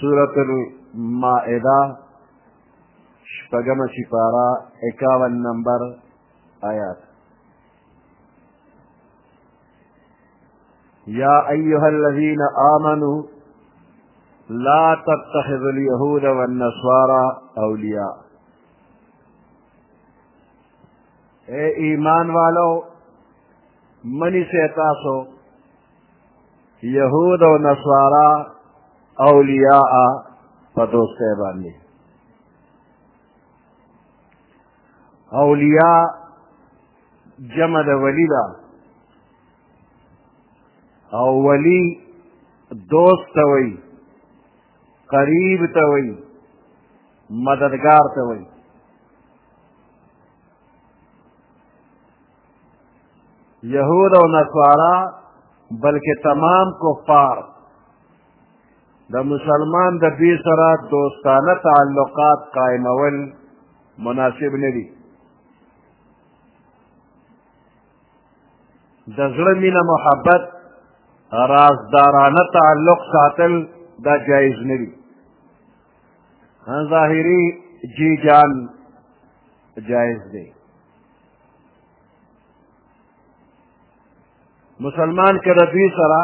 سورة المائدة شپگم سپارہ اکاون النمبر آيات يا أيها الذين آمنوا لا تتخذ اليهود والنصارى اولیاء اے ایمان والو منی سے تاسو یهود او نصارا اولیاء په دوستۍ باندې اولیاء جمع د ولی ده او ولی دوست ته وایي قریب ته وایي مددگار ته وایي یهود او نصارا بلکې تمام کفار د مسلمان د دوی سره دوستانه تعلقات قائمول مناسب نه دي د زړه مینه محبت رازدارانه تعلق ساتل دا جایز نه دي ظاهري جی جان جایز دی مسلمان که د دوی سره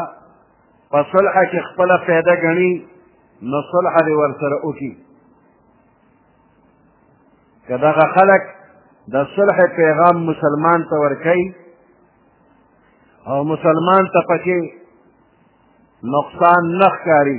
په صلح کې خپله فایده ګڼي نو صلح دې ورسره وکړي که دغه خلک د صلح پیغام مسلمان ته ورکوي او مسلمان ته پکې نقصان نه ښکاري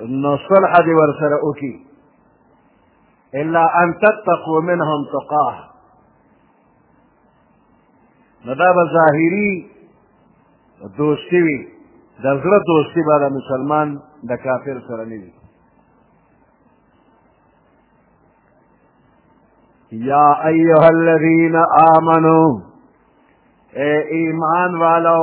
نو صلح دې ورسره وکړي الا ان تتقوا منهم تقاه نو دا به ظاهري دوستي وي د زړه دوستي به د مسلمان د کافر سره نه وي یا ایها الذین آمنو اے ایمان والو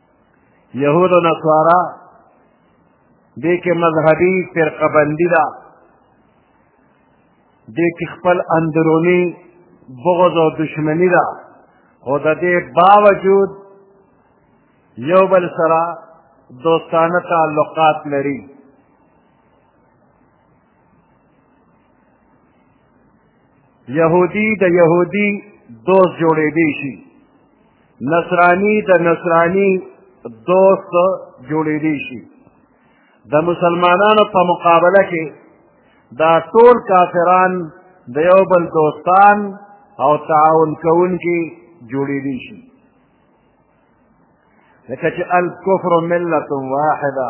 یهود و نصارا دې کې مذهبي فرقه بندي ده دې کې خپل اندروني بغض او دشمني ده خو د دې باوجود یو بل سره دوستانه تعلقات لري یهودی د یهودی دوست جوړېدی شي نصرانی د نصرانی دوست جوړېدی شي د مسلمانانو په مقابله کې دا ټول کافران د یو بل دوستان او تعاون کوونکي جوړېدی شي لکه چې الکفر ملت واحده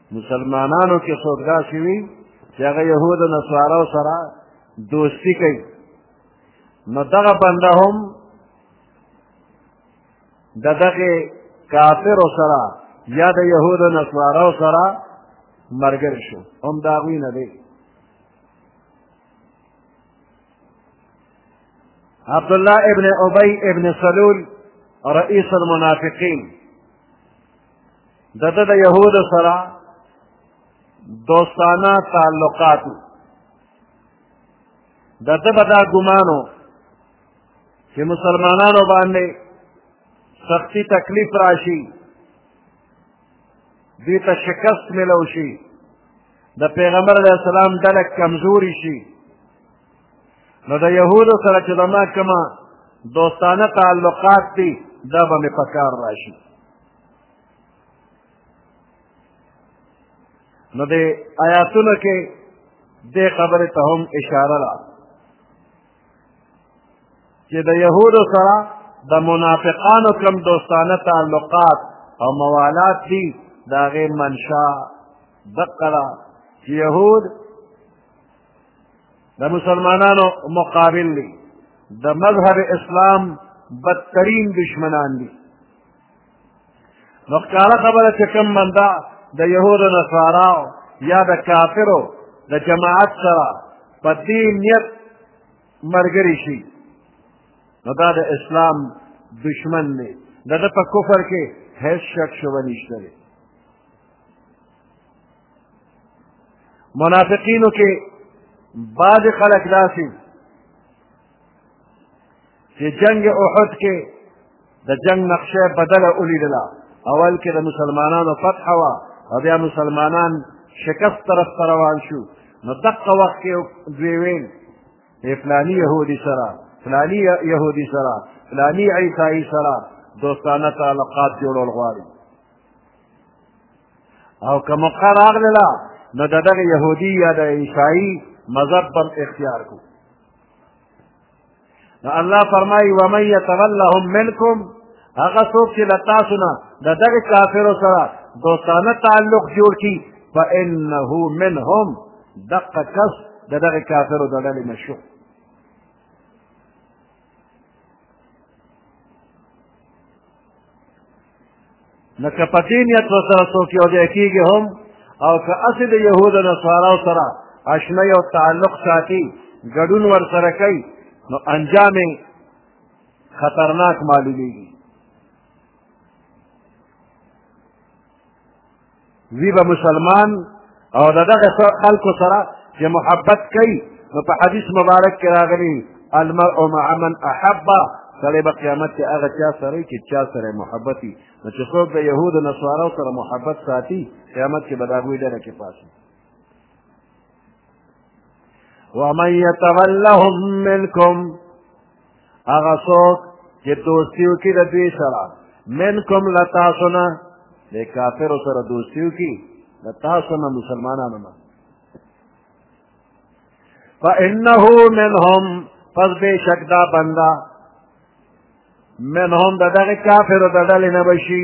مسلمانانو کې څوک داسې وي چې هغه یهودو نصارو سره دوستي کوي نو دغه بنده هم د دغه کافرو سره یا د یهودو نصارو سره ملګری شو هم د هغوی نه دی عبدالله ابن ابی ابن سلول رئیس المنافقین د ده د یهودو سره دوستانه تعلقات د ده به دا ګمانو چې مسلمانانو باندې سختی تکلیف راشي دوی ته شکست ملو شي د پیغمبر علیه السلام ډله کمزوري شي نو د یهودو سره چې زما کومه دوستانه تعلقات دي دا به مې په کار راشي نو د آیاتونو کې دې خبرې ته هم اشاره ده چې د یهودو سره د منافقانو کم دوستانه تعلقات او موالات دي د هغې منشا دقه ده چې یهود د مسلمانانو مقابل دي د مذهب اسلام بدترین دشمنان دي نو ښکاره خبره چې کوم بنده د یهودو نصاراو یا د کافرو د جماعت سره په دې نیت ملګری شي نو دا د اسلام دشمن دی د ده په کفر کې هیڅ شک شبه نشته دی منافقینو کې بعضې خلک داسې چې جنگ احد کې د جنگ نقشه بدله ولیدله اول کې د مسلمانانو فتح وه او بیا مسلمانان شکست طرف ته روان شو نو دقه وخت کې دوی ویل فلانی یهودي سره فلانی یهودي سره فلانی عیسائی سره دوستانه تعلقات جوړول غواړي او که موقع راغلله نو د دغه یهودي یا د عیسائی مذهب هم اختیار کړو نو الله فرمایي ومن یتولهم منکم هغه څوک چې له تاسو نه د دغه کافرو سره دوستانه تعلق جوړ کړي فانه منهم دقه کس د دغه کافرو د ډلې نه شو نو که په دې نیت ورسره څوک یو ځای کېږي هم او که هسې د یهودو نصاراو سره اشنۍ او تعلق ساتي ګډون ورسره کوي نو انجام یې خطرناک معلومیږي وی به مسلمان او د دغه خلکو سره چې محبت کوي نو په حدیث مبارک کې راغلي المرء مع من احب سړی به قیامت کې هغه چا سره چې چا سره محبت وي نو چې څوک د یهودو نصارو سره محبت ساتي قیامت کې به د هغوی ډله کې پاسي ومن يتولهم منكم هغه څوک چې دوستي وکړي د دوی سره منکم له تاسو نه د کافرو سره دوستي وکړي له تاسو نه مسلمانانو نه فانه منهم پس بې شک دا بنده منهم د دغه کافرو د ډلې نه به شي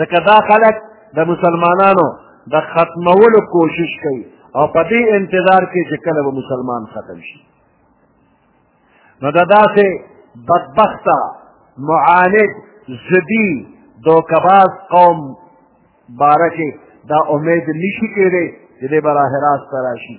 ځکه دا خلک د مسلمانانو د ختمولو کوشش کوي او په دې انتظار کې چې کله به مسلمان ختم شي نو دا داسې بدبخته معاند ضدي دوکباز قوم باره کې دا امید نشي کېدی چې دې به راهراست راشي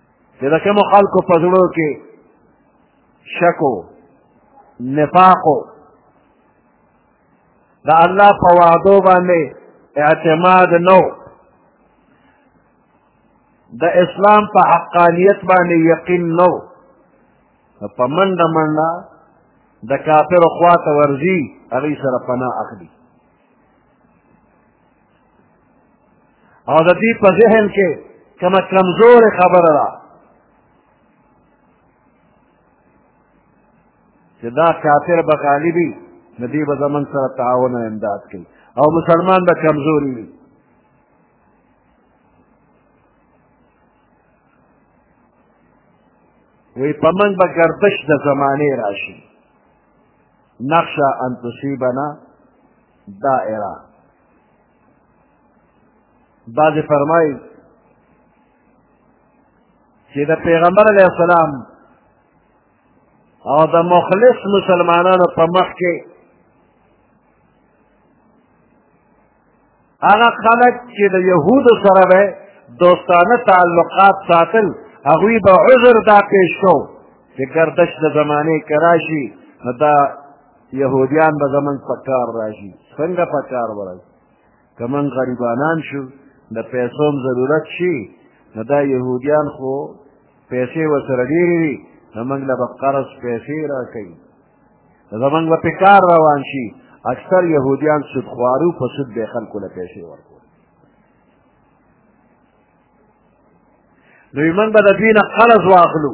چې د کومو خلکو په زړو کې شک و نفاق و د الله په وعدو باندې اعتماد نه و د اسلام په حقانیت باندې یقین نه و په منډه منډه د کافرو خواته ورځي هغوی سره پناه اخلي او د دې په ذهن کې کومه کمزورې خبره ده چې دا کافر به غالبي نو دوی به زمونږ سره تعاون او امداد کوي او مسلمان به کمزوري وي وی په موږ به ګردش د زمانې راشي نخشه ان تصیبنا دائره بعض فرمایي چې د پیغمبر علیه السلام او د مخلص مسلمانانو په مخ کې هغه خلک چې د یهودو سره به دوستانه تعلقات ساتل هغوی به عذر دا پیش کو چې ګردش د زمانې کراشي نو دا یهودیان به زمونږ په کار راشي څنګه په کار به راشي که موږ غریبانان شو د پیسو هم ضرورت شي نو دا یهودیان خو پیسې ورسره ډېرې وي نو موږ له به قرض پیسې راکوي زمونږ به پې کار روان شي اکثر یهودیان سودخوارو په سود به خلکو له پیسې ورکوي نو موږ به د دوی نه قرض واخلو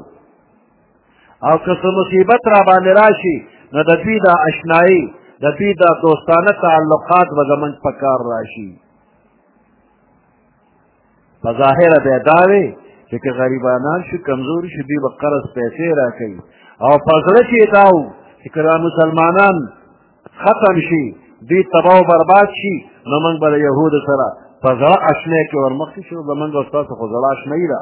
او که څه مصیبت را باندې راشي نو د دوی دا اشنایي د دوی دا دوستانه تعلقات به زمونږ په کار راشي په ظاهره بیا دا وي چې که غریبانان شي کمزور شي دوی به قرض پیسې راکوي او په زړه کې یې دا و چې که دا مسلمانان ختم شي دوی تباه و برباد شي نو موږ به له یهودو سره په زړه اشنای کې ورمخکې شو زمونږ او ستاسو خو زړه اشنایي ده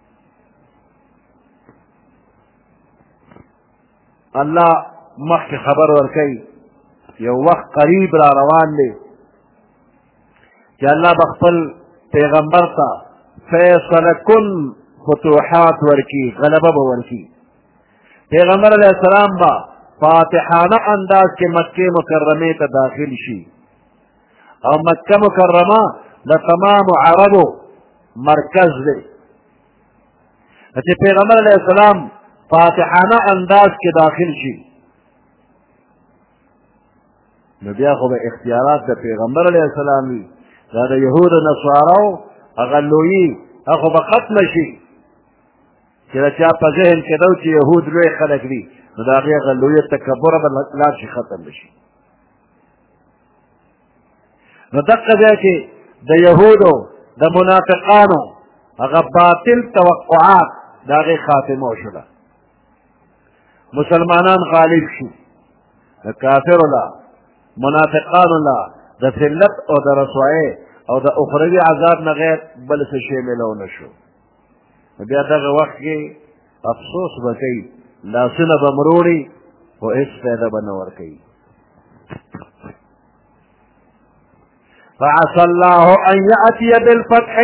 الله مخکې خبر ورکوي یو وخت قریب را روان دی چې الله به خپل پیغمبر ته فیصله کن فتوحات ورکی غلبه به ورکی پیغمبر علیه السلام به فاتحانه انداز کې مکې مکرمې ته داخل شي او مکه مکرمه د تمام عربو مرکز دی چې پیغمبر علیه السلام فاتحانه انداز کې داخل شي نو بیا خو به اختیارات د پیغمبر علیه السلام وي دا د یهودو نصاراو هغه لویي هغه به ختم شي چې د چا په ذهن کې ده چې یهود لوی خلک دي نو د هغې هغه لوی تکبر به لاړ شي ختم شي نو دقه ځای کې د یهودو د منافقانو هغه باطل توقعات د هغې خاتمه وشوله مسلمانان غالب شو د کافرو له منافقانو له د ذلت او د رسوایۍ او د اخروي عذاب نه غیر بل څه شی میلو نه شو بیا دغه وخت کې افسوس به کوي لاسونه به مروړي خو هېڅ فایده به نه ورکوي فعسى الله ان ياتي بالفتح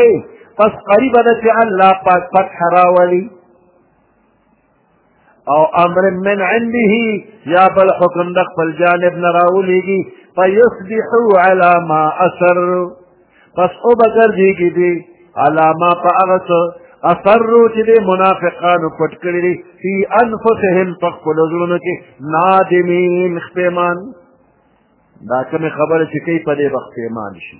پس قریب ده چې الله پاک فتح راولي او امر من عنده یا بل حکم د خپل جانب نه راولیږي فیصبحو علی ما اثر پس او بګرځېږي دي علی ما په هغه څه اثرو چې د منافقانو پټ کړي دي فی انفسهم په خپلو زړونو کې نادمین ښپېمان دا کومې خبرې چې کوي په دې به ښپېمان شي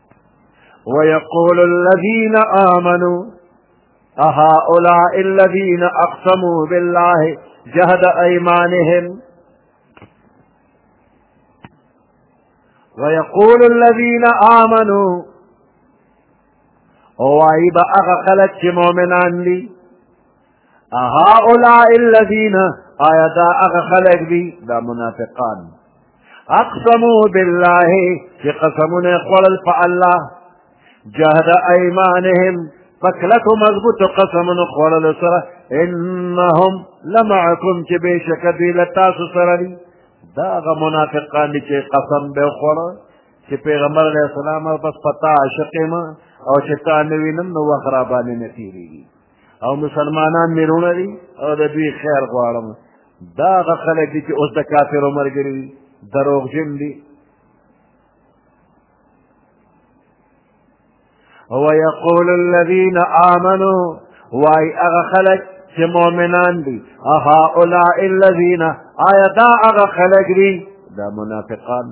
ويقول الذين آمنوا أهؤلاء الذين أقسموا بالله جهد أيمانهم ويقول الذين آمنوا هو عيب اغا خلق چی مومنان دی هؤلاء الذين آیا دا هغه خلق دي دا منافقان اقسموا بالله چې قسمونه خوړل په الله جهد ايمانهم فکلکو مضبوط قسمونو خوړلو سره انهم لمعکم چې بېشک دوی له تاسو سره دي دا هغه منافقان دي چې قسم به وخوړه چې پیغمبر علیه السلام بس پتا عاشق یم او چې تا نه وینم نو وخت را باندې نه تېرېږي او مسلمانان مې رونه دي او د دوی خیر غواړم دا هغه خلک دي چې اوس د کافرو ملګري دي دروغجن دي ويقول الذين آمنوا واي هغه خلک چې مؤمنان دي اهؤلاء الذين آیا دا هغه خلک دي دا منافقان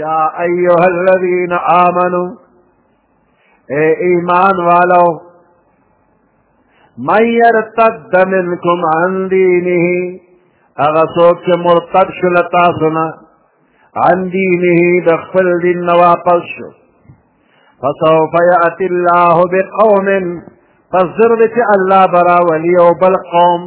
یا ایها الذین آمنو اے ایمان والو من یرتد منکم عن دینه هغه څوک چې مرتد شو له تاسو نه عن دینه د خپل دین نه واپس شو فسوف یأتی الله بقوم پس زر دې چې الله برا ولی او بل قوم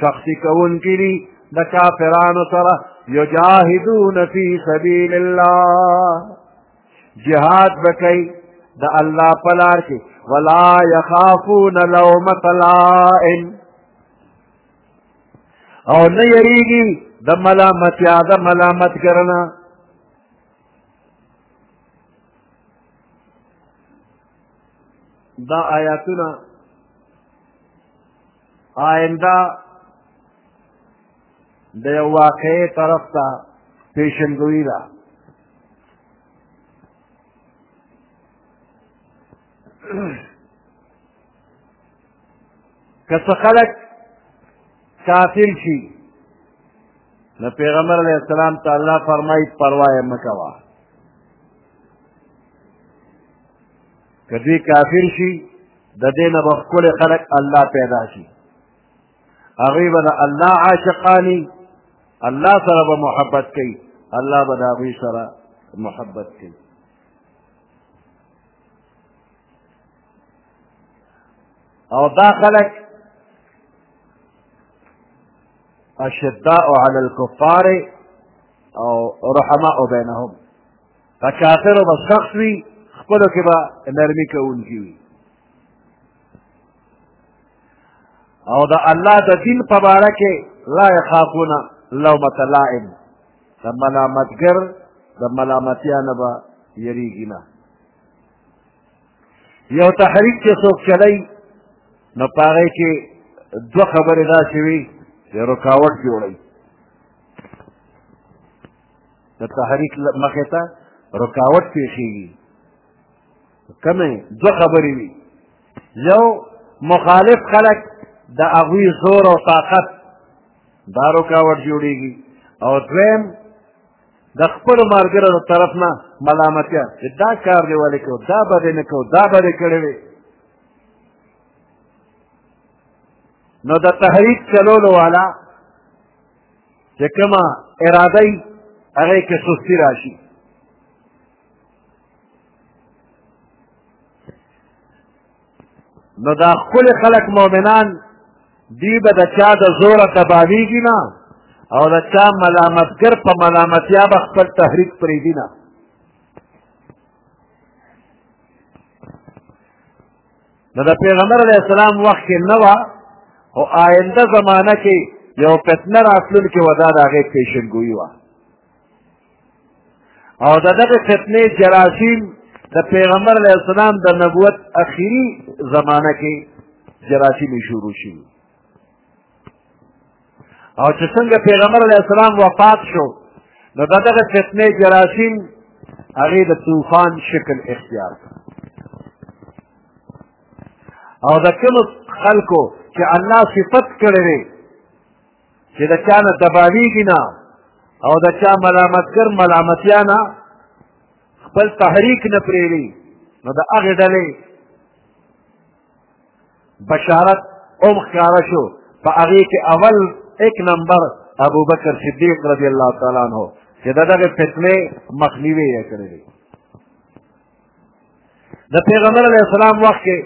سختی کوونکي دي د کافرانو سره یجاهدون فی سبیل الله جهاد بکی د الله په لار کې ولا یخافون لومة لائم او نه یریږي د ملامتیا د ملامت کرنا دا آیاتونه آینده د یو واقعې طرف ته پیشنګوی ده که څه خلک کافر شي نو پیغمبر علیه السلام ته الله فرمایي پروا یې مه کوه که دوی کافر شي د دې نه به ښکلي خلک الله پیدا شي هغوی به د الله عاشقاني الله سره به محبت کوي الله به د هغوی سره محبت کوي او دا خلک اشداء علی الكفار او رحماء بینهم په کافرو به سخت وي خپلو کې به نرمي کوونکي وي او د الله د دین په باره کې لا یخافونه لومة لائم د ملامتګر د ملامتیا نه به یریږي نه یو تحریک چې څوک چلی نو په هغې کې دوه خبرې داسې وي چې رکاوټ جوړوي د تحریک مخې ته رکاوټ پېښېږي کمې دوه خبرې وي یو مخالف خلک د هغوی زور او طاقت دا رکاوټ جوړېږي او دویم د خپلو ملګرو له طرف نه ملامتیا چې دا کار دې ولې کو دا به دې نه کو دا به دې کړی وي نو د تحریک چلولو والا چې کومه اراده یې هغه کې سستی راشي نو دا خپل خلق مؤمنان دی به د چا د زوره تباویږي نه او د چا ملامتګر په ملامتیا به خپل تحریک پرېږدي نه نو د پیغمبر علیه السلام وخت کې نه وه او آینده زمانه کې یو فتنه راتلونکې وه دا د هغې پېشنګویي وه او د دغې فتنې جراثیم د پیغمبر علیه السلام د نبوت اخیری زمانه کې جراثیم شروع شوي او چې څنګه پیغمبر علیه السلام وفات شو نو د دغه فتنې جراثیم هغې د طوفان شکل اختیار کړ او د کومو خلکو چې الله صفت کړی دی چې د چا نه دباویږي نه او د چا ملامتګر ملامتیا نه خپل تحریک نه پرېږدي نو د هغې ډلې بشارت هم ښکاره شو په هغې کې اول ایک نمبر ابوبکر صدیق رضی الله تعالی عنه چې د دغې فتنې مخنیوی یې کړی دی د پیغمبر علیه السلام وخت کې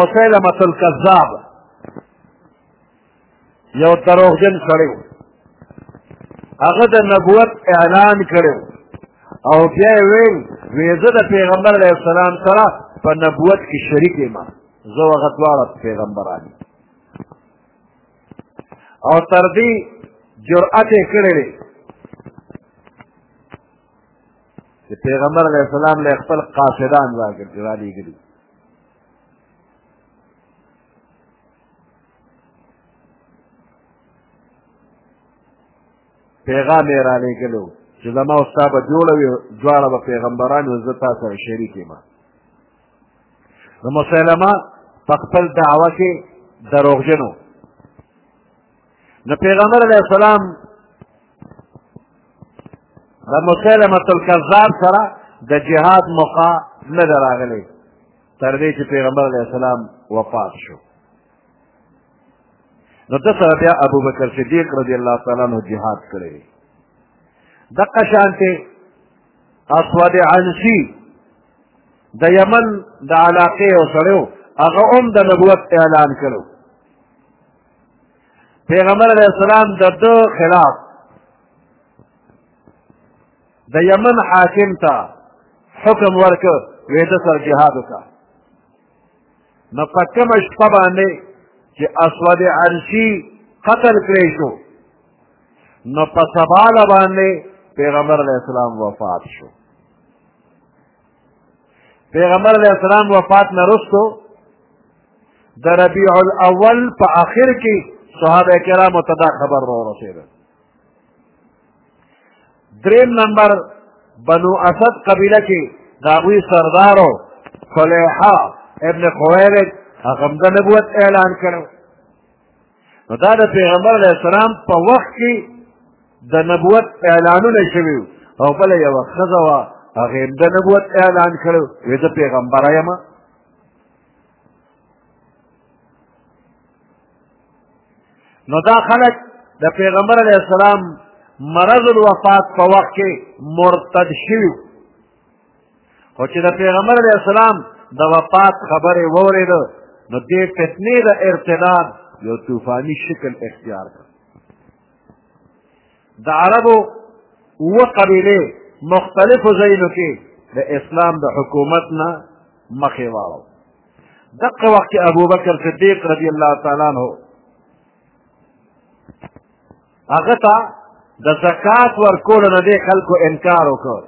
مسلمة الکذاب یو دروغجن سړی و هغه د نبوت اعلان کړی او بیا یې ویل وی زه د پیغمبر علیه السلام سره په نبوت کې شریک یم زه هغه دواړه پیغمبران او تر دې جرأت یې کړی دی چې پیغمبر علیه السلام له خپل قاصدان راګرځي رالیږلي پیغام یې را لېږلو چې زما او ستا به جوړه وي دواړه به پیغمبران یو زه تا سره شریک یم نو مسلمه په خپل دعوه کې دروغجن و نو پیغمبر علیه السلام د مسلمة الکذاب سره د جهاد موقع نه ده راغلی تر دې چې پیغمبر علیه السلام وفات شو نو د سره بیا ابوبکر صدیق رضی الله تعالی عنہ جهاد کړی دغه شانته اسود عنسی د یمن د علاقې او سړیو هغه هم د نبوت اعلان کړو پیغمبر علیه السلام د ده خلاف د یمن حاکم ته حکم ورکړ وې د سر جهاد وکړه نو په کومه شپه باندې چې اسود عرشي قتل کړی شو نو په سباله باندې پیغمبر علیه السلام وفات شو پیغمبر علیه السلام وفات نه رسو د ربیع الاول په آخر کې صحابه کرامو ته دا خبر را ورسېده دریم نمبر بنو اسد قبیله کې د هغوی سردارو صلیحه ابن خویرد هغه هم د نبوت اعلان کړو نو دا د پیغمبر علیه السلام په وخت کې د نبوت اعلانونه شوي او بله یوه ښځه وه هغې هم د نبوت اعلان کړو وې زه پیغمبره یم نو دا خلک د پیغمبر علیه السلام مرض الوفات په وخت کې مرتد شوي خو چې د پیغمبر علیه السلام د وفات خبرې واورېده نو دې فتنې د ارتداد یو طوفاني شکل اختیار کړ د عربو اوه قبیلې مختلفو ځایونو کې د اسلام د حکومت نه مخې واړو دقه وخت کې ابوبکر صدیق رضی الله تعالی عنہ هغه ته د زکات ورکول نه دی خلکو انکار وکړ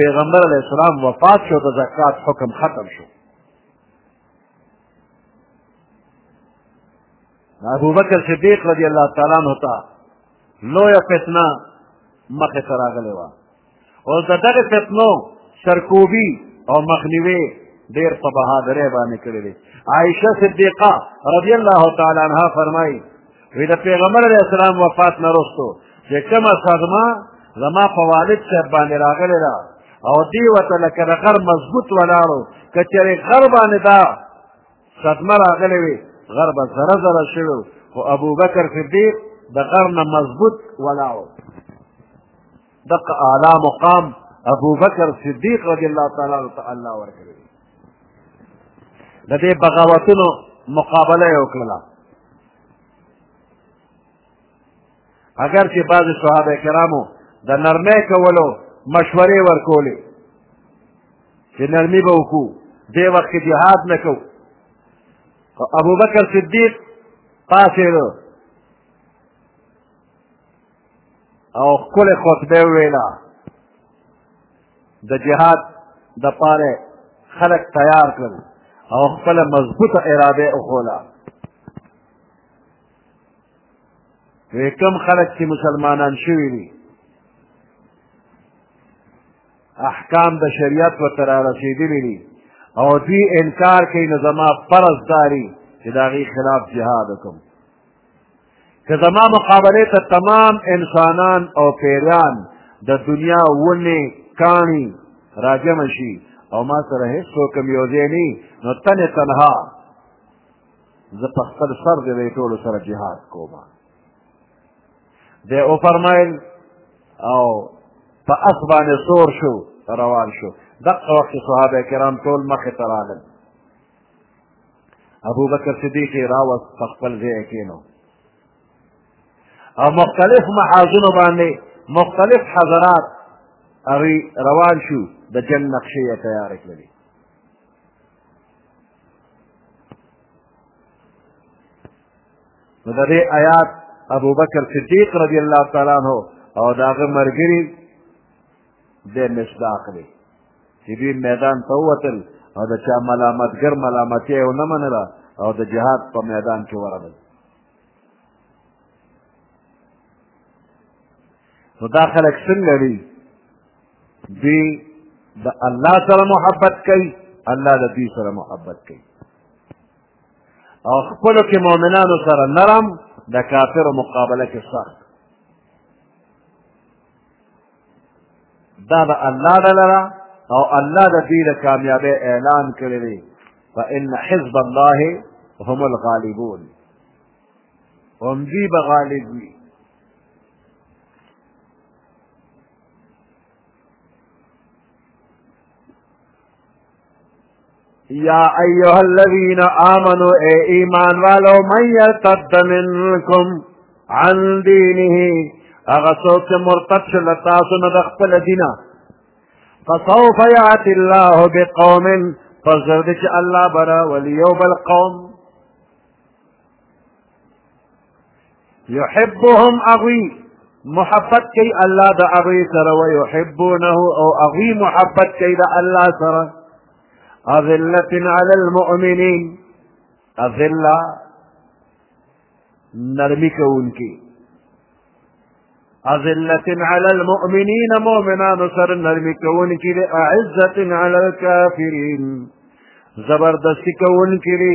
پیغمبر علیه السلام وفات شو د زکات حکم ختم شو ابوبکر صدیق رضی الله تعالی عنه ته لویه فتنه مخې ته راغلې وه اوس د دغې فتنو سرکوبي او مخنیوی ډېر په بهادرۍ باندې کړی دی عایشه صدیقه رضی الله تعالی عنها فرمایي وی د پیغمبر علیه السلام وفات نه وروستو چې کومه صدمه زما په والد صاحب باندې راغلې ده او دې ورته لکه د غر مضبوط ولاړو که چېرې غر باندې دا صدمه راغلې وي غر به زره زره شوی و خو ابوبکر صدیق د غر نه مضبوط ولاړ دغه اعلی مقام ابوبکر صدیق رضی الله تعالی عنه ته الله ورکړی د دې بغاوتونو مقابله یې وکړله اگر چې بعض صحابه کرامو د نرمۍ کولو مشورې ورکولې چې نرمي به وکړو دې وخت کې جهاد نه کوو خو ابوبکر صدیق پاڅېدو او ښکلې خطبه وویله د جهاد د پاره خلق تیار کړل او خپل مضبوطه اراده وښوله وی کم خلق چې مسلمانان شوي دي احکام د شریعت ورته را رسېدلي دي او دوی انکار کوي نو زما فرض داري چې د هغې خلاف جهاد وکړم که زما مقابله ته تمام انسانان او پیران د دنیا ونې کاڼي راجمع شي او ما سره هېڅ څوک هم یو ځای نو تنې تنها زه په خپل سر د دې ټولو سره جهاد کوم دی وفرمایل او په اس باندې سور شو روان شو دغه وخت صحابه کرام ټول مخې ته راغلل ابو بکر صدیق یې راوست په خپل ځای کېنو او مختلف محاذونو باندې مختلف حضرات هغوی روان شو د جنګ نقشې یې تیارې کړلې نو د دې آیات ابو بکر صدیق رضی الله تعالی عنہ او د هغه مرګري د مصداق دی چې دوی میدان ته ووتل او د چا ملامتګر ملامتي یې ونه منله او د جهاد په میدان کې ورغلل نو دا خلک څنګه دي دوی د الله سره محبت کوي الله د دوی سره محبت کوي او خپلو کې مؤمنانو سره نرم د کافرو مقابله کې سخت دا د الله ډله ده او الله د دوی د کامیابۍ اعلان کړی دی فإن حزب الله هم الغالبون هم دوی به غالب وي يا أيها الذين آمنوا اي إيمان والو من يرتد منكم عن دينه أغسوك سوک مرتد شل تاسو ندخپل فصوف يعطي الله بقوم فزردك الله برا وليوب القوم يحبهم أغوي محبت كي الله دا أغوي سر ويحبونه او أغوي محبت كي دا الله سر أذلة على المؤمنين أذلة نرميك ونكي أذلة على المؤمنين مؤمنا نصر نرميك ونكي أعزة على الكافرين زبردستی کون لي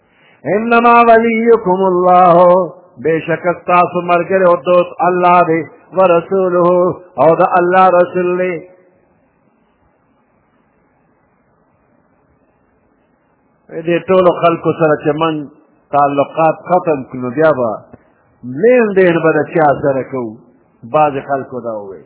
انما ولیکم الله بشک تاسو مرګره او دوست الله دی ورسوله او د الله رسول دی دې ټول خلکو سره چې من تعلقات ختم کړو بیا به لین دین به د چا سره کوو بعضې خلکو دا وویل